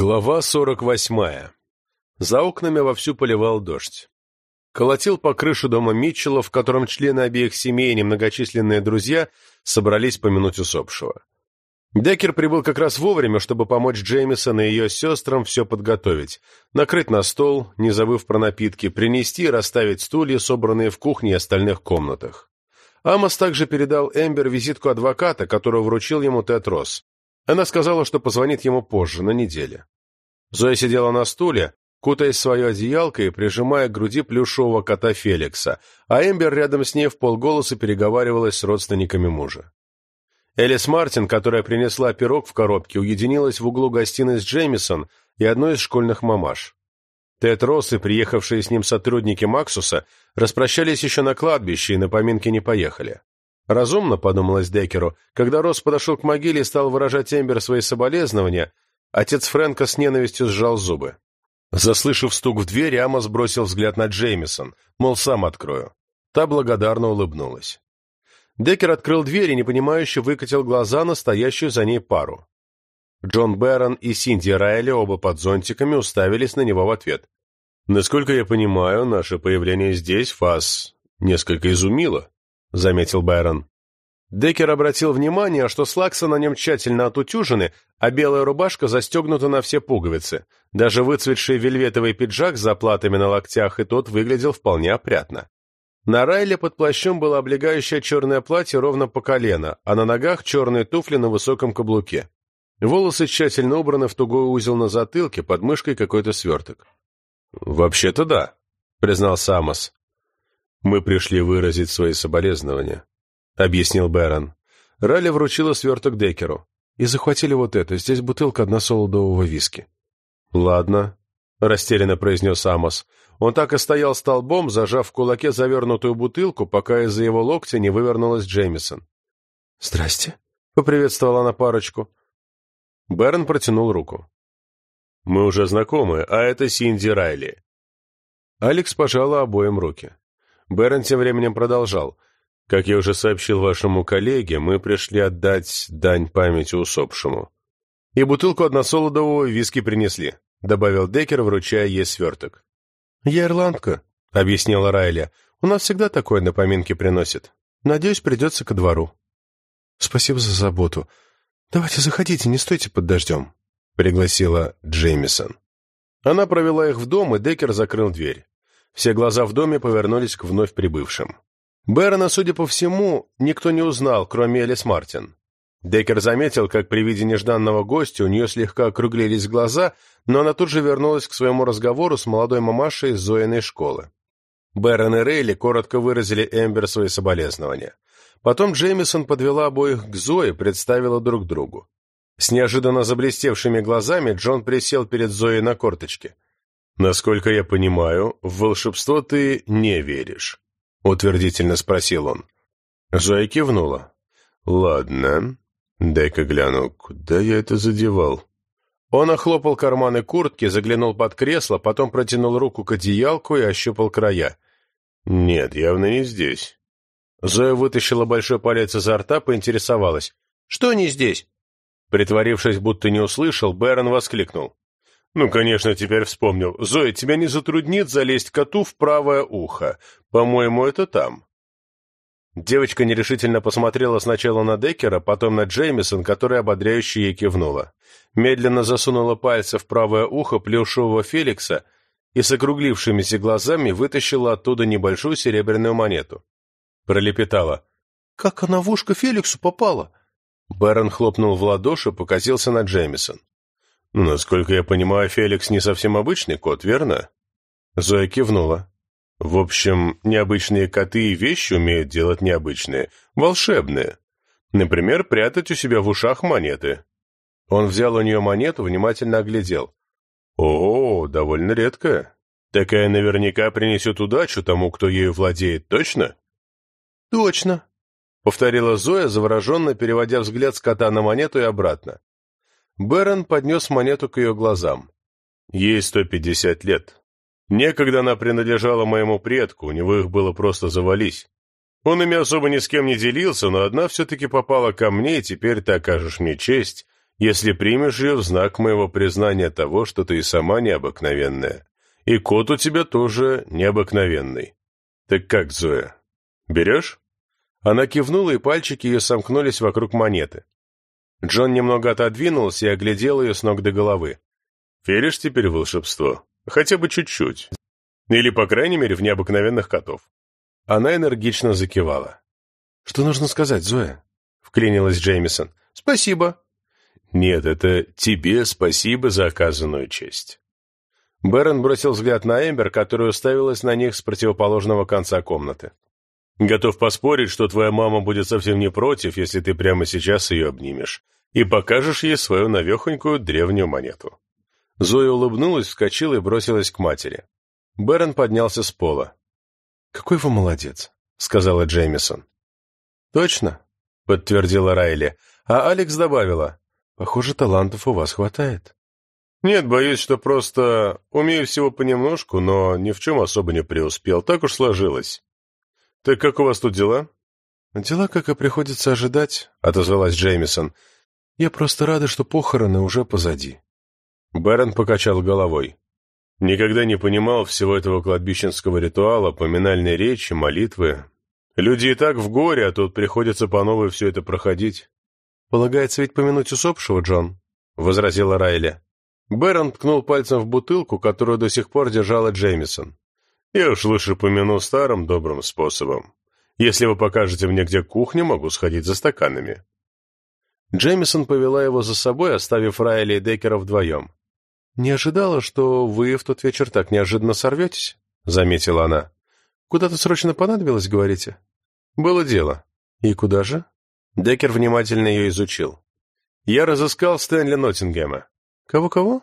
Глава сорок восьмая. За окнами вовсю поливал дождь. Колотил по крыше дома Митчелла, в котором члены обеих семей и немногочисленные друзья собрались помянуть усопшего. Деккер прибыл как раз вовремя, чтобы помочь Джеймисон и ее сестрам все подготовить, накрыть на стол, не забыв про напитки, принести и расставить стулья, собранные в кухне и остальных комнатах. Амос также передал Эмбер визитку адвоката, которую вручил ему Тед Росс. Она сказала, что позвонит ему позже, на неделе. Зоя сидела на стуле, кутаясь в свое одеялко и прижимая к груди плюшевого кота Феликса, а Эмбер рядом с ней в полголоса переговаривалась с родственниками мужа. Элис Мартин, которая принесла пирог в коробке, уединилась в углу гостиной с Джеймисон и одной из школьных мамаш. Тед Росс и приехавшие с ним сотрудники Максуса распрощались еще на кладбище и на поминки не поехали. Разумно, подумалось Декеру, когда Росс подошел к могиле и стал выражать Эмбер свои соболезнования, отец Фрэнка с ненавистью сжал зубы. Заслышав стук в дверь, Амос бросил взгляд на Джеймисон, мол, сам открою. Та благодарно улыбнулась. Деккер открыл дверь и непонимающе выкатил глаза на стоящую за ней пару. Джон Бэрон и Синди Райли, оба под зонтиками, уставились на него в ответ. «Насколько я понимаю, наше появление здесь вас несколько изумило», — заметил Байрон. Деккер обратил внимание, что слаксы на нем тщательно отутюжены, а белая рубашка застегнута на все пуговицы. Даже выцветший вельветовый пиджак с заплатами на локтях и тот выглядел вполне опрятно. На Райле под плащом было облегающее черное платье ровно по колено, а на ногах черные туфли на высоком каблуке. Волосы тщательно убраны в тугой узел на затылке, под мышкой какой-то сверток. «Вообще-то да», — признал Самос. «Мы пришли выразить свои соболезнования», — объяснил Бэрон. Ралли вручила сверток Декеру. «И захватили вот это. Здесь бутылка односолодового виски». «Ладно», — растерянно произнес Амос. Он так и стоял столбом, зажав в кулаке завернутую бутылку, пока из-за его локтя не вывернулась Джеймисон. «Здрасте», — поприветствовала она парочку. Бэрон протянул руку. «Мы уже знакомы, а это Синди Райли». Алекс пожала обоим руки. Бэрон тем временем продолжал. «Как я уже сообщил вашему коллеге, мы пришли отдать дань памяти усопшему. И бутылку односолодового виски принесли», — добавил Деккер, вручая ей сверток. «Я ирландка», — объяснила Райли. «У нас всегда такое на поминки приносит. Надеюсь, придется ко двору». «Спасибо за заботу. Давайте заходите, не стойте под дождем», — пригласила Джеймисон. Она провела их в дом, и Деккер закрыл дверь. Все глаза в доме повернулись к вновь прибывшим. Бэрона, судя по всему, никто не узнал, кроме Элис Мартин. Деккер заметил, как при виде нежданного гостя у нее слегка округлились глаза, но она тут же вернулась к своему разговору с молодой мамашей из Зоиной школы. Бэрон и Рейли коротко выразили Эмбер свои соболезнования. Потом Джеймисон подвела обоих к Зое, представила друг другу. С неожиданно заблестевшими глазами Джон присел перед Зоей на корточке. «Насколько я понимаю, в волшебство ты не веришь», — утвердительно спросил он. Зоя кивнула. «Ладно. Дай-ка гляну, куда я это задевал?» Он охлопал карманы куртки, заглянул под кресло, потом протянул руку к одеялку и ощупал края. «Нет, явно не здесь». Зоя вытащила большой палец изо рта, поинтересовалась. «Что не здесь?» Притворившись, будто не услышал, Бэрон воскликнул. «Ну, конечно, теперь вспомнил. Зоя, тебя не затруднит залезть коту в правое ухо. По-моему, это там». Девочка нерешительно посмотрела сначала на Деккера, потом на Джеймисон, которая ободряюще ей кивнула. Медленно засунула пальцы в правое ухо плюшевого Феликса и с округлившимися глазами вытащила оттуда небольшую серебряную монету. Пролепетала. «Как она в ушко Феликсу попала?» Бэрон хлопнул в ладоши, покосился на Джеймисон. «Ну, насколько я понимаю, Феликс не совсем обычный кот, верно?» Зоя кивнула. «В общем, необычные коты и вещи умеют делать необычные, волшебные. Например, прятать у себя в ушах монеты». Он взял у нее монету, внимательно оглядел. «О, довольно редкая. Такая наверняка принесет удачу тому, кто ею владеет, точно?» «Точно», — повторила Зоя, завороженно переводя взгляд с кота на монету и обратно. Бэрон поднес монету к ее глазам. Ей сто пятьдесят лет. Некогда она принадлежала моему предку, у него их было просто завались. Он ими особо ни с кем не делился, но одна все-таки попала ко мне, и теперь ты окажешь мне честь если примешь ее в знак моего признания того, что ты и сама необыкновенная. И кот у тебя тоже необыкновенный. Так как, Зоя, берешь?» Она кивнула, и пальчики ее сомкнулись вокруг монеты. Джон немного отодвинулся и оглядел ее с ног до головы. «Веришь теперь в волшебство? Хотя бы чуть-чуть. Или, по крайней мере, в необыкновенных котов». Она энергично закивала. «Что нужно сказать, Зоя?» — вклинилась Джеймисон. «Спасибо». «Нет, это тебе спасибо за оказанную честь». Бэрон бросил взгляд на Эмбер, которая уставилась на них с противоположного конца комнаты. Готов поспорить, что твоя мама будет совсем не против, если ты прямо сейчас ее обнимешь и покажешь ей свою навехонькую древнюю монету». Зоя улыбнулась, вскочила и бросилась к матери. Бэрон поднялся с пола. «Какой вы молодец», — сказала Джеймисон. «Точно», — подтвердила Райли, а Алекс добавила. «Похоже, талантов у вас хватает». «Нет, боюсь, что просто умею всего понемножку, но ни в чем особо не преуспел. Так уж сложилось. «Так как у вас тут дела?» «Дела, как и приходится ожидать», — отозвалась Джеймисон. «Я просто рада, что похороны уже позади». Бэрон покачал головой. Никогда не понимал всего этого кладбищенского ритуала, поминальной речи, молитвы. Люди и так в горе, а тут приходится по новой все это проходить. «Полагается ведь помянуть усопшего, Джон», — возразила Райли. Бэрон ткнул пальцем в бутылку, которую до сих пор держала Джеймисон. Я уж лучше помяну старым добрым способом. Если вы покажете мне, где кухня, могу сходить за стаканами». Джеймисон повела его за собой, оставив Райли и Деккера вдвоем. «Не ожидала, что вы в тот вечер так неожиданно сорветесь», — заметила она. «Куда-то срочно понадобилось, говорите?» «Было дело». «И куда же?» Деккер внимательно ее изучил. «Я разыскал Стэнли Ноттингема». «Кого-кого?»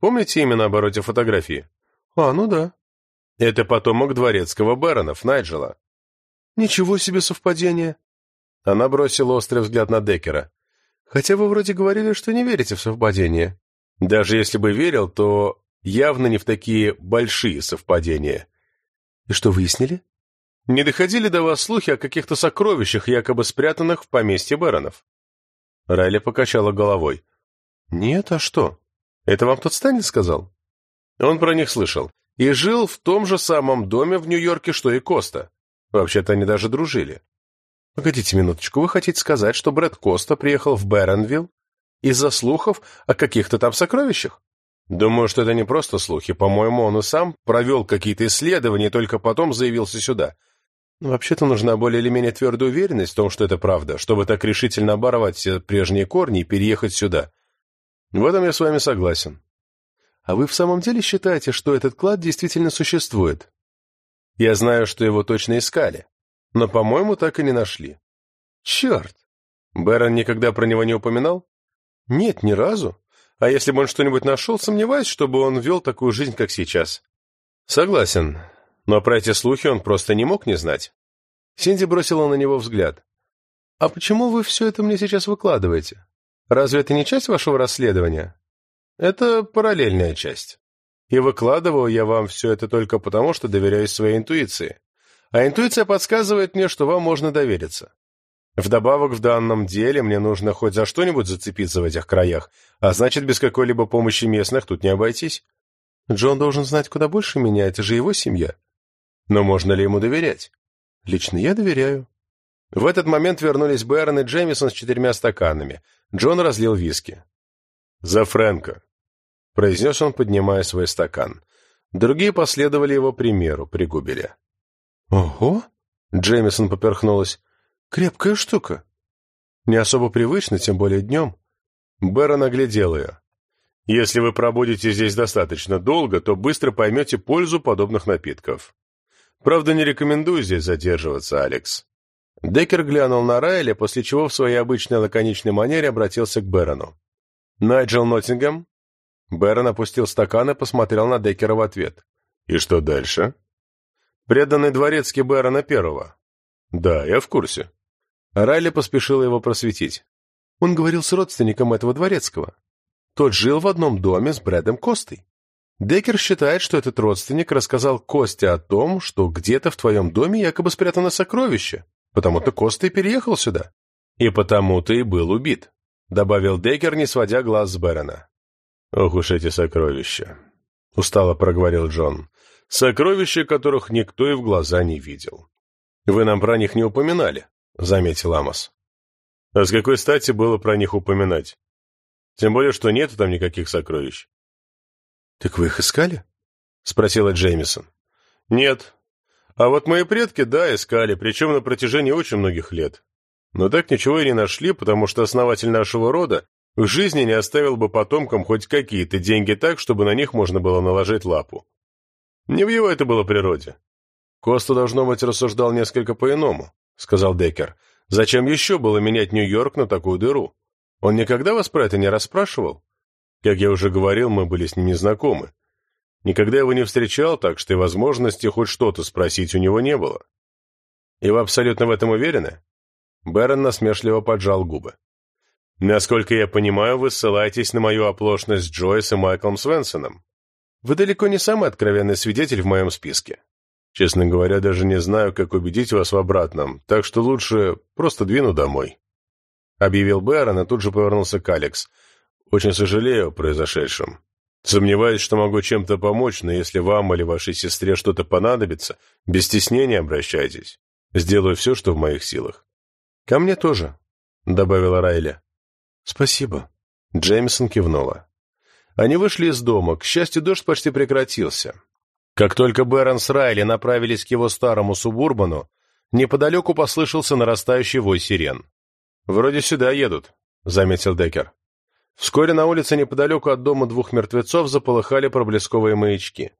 «Помните имя на обороте фотографии?» «А, ну да». Это потомок дворецкого баронов, Найджела. Ничего себе совпадение. Она бросила острый взгляд на Деккера. Хотя вы вроде говорили, что не верите в совпадение. Даже если бы верил, то явно не в такие большие совпадения. И что выяснили? Не доходили до вас слухи о каких-то сокровищах, якобы спрятанных в поместье баронов? Райли покачала головой. Нет, а что? Это вам тот Стэнли сказал? Он про них слышал и жил в том же самом доме в Нью-Йорке, что и Коста. Вообще-то они даже дружили. Погодите минуточку, вы хотите сказать, что Брэд Коста приехал в Бэронвилл из-за слухов о каких-то там сокровищах? Думаю, что это не просто слухи. По-моему, он и сам провел какие-то исследования и только потом заявился сюда. Вообще-то нужна более или менее твердая уверенность в том, что это правда, чтобы так решительно оборвать все прежние корни и переехать сюда. В этом я с вами согласен. А вы в самом деле считаете, что этот клад действительно существует? Я знаю, что его точно искали, но, по-моему, так и не нашли. Черт! Бэрон никогда про него не упоминал? Нет, ни разу. А если бы он что-нибудь нашел, сомневаюсь, чтобы он вел такую жизнь, как сейчас. Согласен. Но про эти слухи он просто не мог не знать. Синди бросила на него взгляд. «А почему вы все это мне сейчас выкладываете? Разве это не часть вашего расследования?» Это параллельная часть. И выкладываю я вам все это только потому, что доверяюсь своей интуиции. А интуиция подсказывает мне, что вам можно довериться. Вдобавок, в данном деле мне нужно хоть за что-нибудь зацепиться в этих краях, а значит, без какой-либо помощи местных тут не обойтись. Джон должен знать куда больше меня, это же его семья. Но можно ли ему доверять? Лично я доверяю. В этот момент вернулись Бэрон и Джеймисон с четырьмя стаканами. Джон разлил виски. «За Фрэнка», — произнес он, поднимая свой стакан. Другие последовали его примеру, пригубили. «Ого!» — Джеймисон поперхнулась. «Крепкая штука. Не особо привычно, тем более днем». Бэрон оглядел ее. «Если вы пробудете здесь достаточно долго, то быстро поймете пользу подобных напитков. Правда, не рекомендую здесь задерживаться, Алекс». Деккер глянул на Райля, после чего в своей обычной лаконичной манере обратился к Бэрону. «Найджел Ноттингем?» Бэрон опустил стакан и посмотрел на Деккера в ответ. «И что дальше?» «Преданный дворецкий Бэрона Первого». «Да, я в курсе». Райли поспешил его просветить. Он говорил с родственником этого дворецкого. Тот жил в одном доме с Брэдом Костой. Деккер считает, что этот родственник рассказал Косте о том, что где-то в твоем доме якобы спрятано сокровище, потому-то Коста и переехал сюда. И потому-то и был убит. — добавил Деккер, не сводя глаз с Бэрона. «Ох уж эти сокровища!» — устало проговорил Джон. «Сокровища, которых никто и в глаза не видел». «Вы нам про них не упоминали», — заметил Амос. «А с какой стати было про них упоминать? Тем более, что нету там никаких сокровищ». «Так вы их искали?» — спросила Джеймисон. «Нет. А вот мои предки, да, искали, причем на протяжении очень многих лет. Но так ничего и не нашли, потому что основатель нашего рода в жизни не оставил бы потомкам хоть какие-то деньги так, чтобы на них можно было наложить лапу. Не в его это было природе. Коста, должно быть, рассуждал несколько по-иному, сказал Деккер. Зачем еще было менять Нью-Йорк на такую дыру? Он никогда вас про это не расспрашивал? Как я уже говорил, мы были с ним незнакомы. Никогда его не встречал, так что и возможности хоть что-то спросить у него не было. И вы абсолютно в этом уверены? Бэрон насмешливо поджал губы. Насколько я понимаю, вы ссылаетесь на мою оплошность с Джойс и Майклом Свенсоном. Вы далеко не самый откровенный свидетель в моем списке. Честно говоря, даже не знаю, как убедить вас в обратном, так что лучше просто двину домой. Объявил Бэрон и тут же повернулся к Алекс. Очень сожалею о произошедшем. Сомневаюсь, что могу чем-то помочь, но если вам или вашей сестре что-то понадобится, без стеснения обращайтесь. Сделаю все, что в моих силах. Ко мне тоже, — добавила Райли. «Спасибо». Джеймисон кивнула. Они вышли из дома. К счастью, дождь почти прекратился. Как только Бэрон с Райли направились к его старому субурбану, неподалеку послышался нарастающий вой сирен. «Вроде сюда едут», — заметил Деккер. Вскоре на улице неподалеку от дома двух мертвецов заполыхали проблесковые маячки.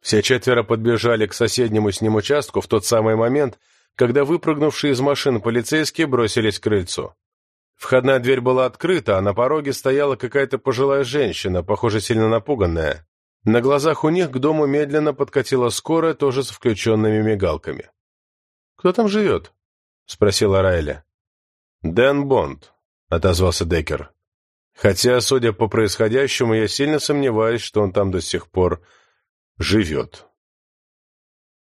Все четверо подбежали к соседнему с ним участку в тот самый момент, когда выпрыгнувшие из машин полицейские бросились к крыльцу. Входная дверь была открыта, а на пороге стояла какая-то пожилая женщина, похоже, сильно напуганная. На глазах у них к дому медленно подкатила скорая, тоже с включенными мигалками. «Кто там живет?» — спросила Райли. «Дэн Бонд», — отозвался Деккер. «Хотя, судя по происходящему, я сильно сомневаюсь, что он там до сих пор живет».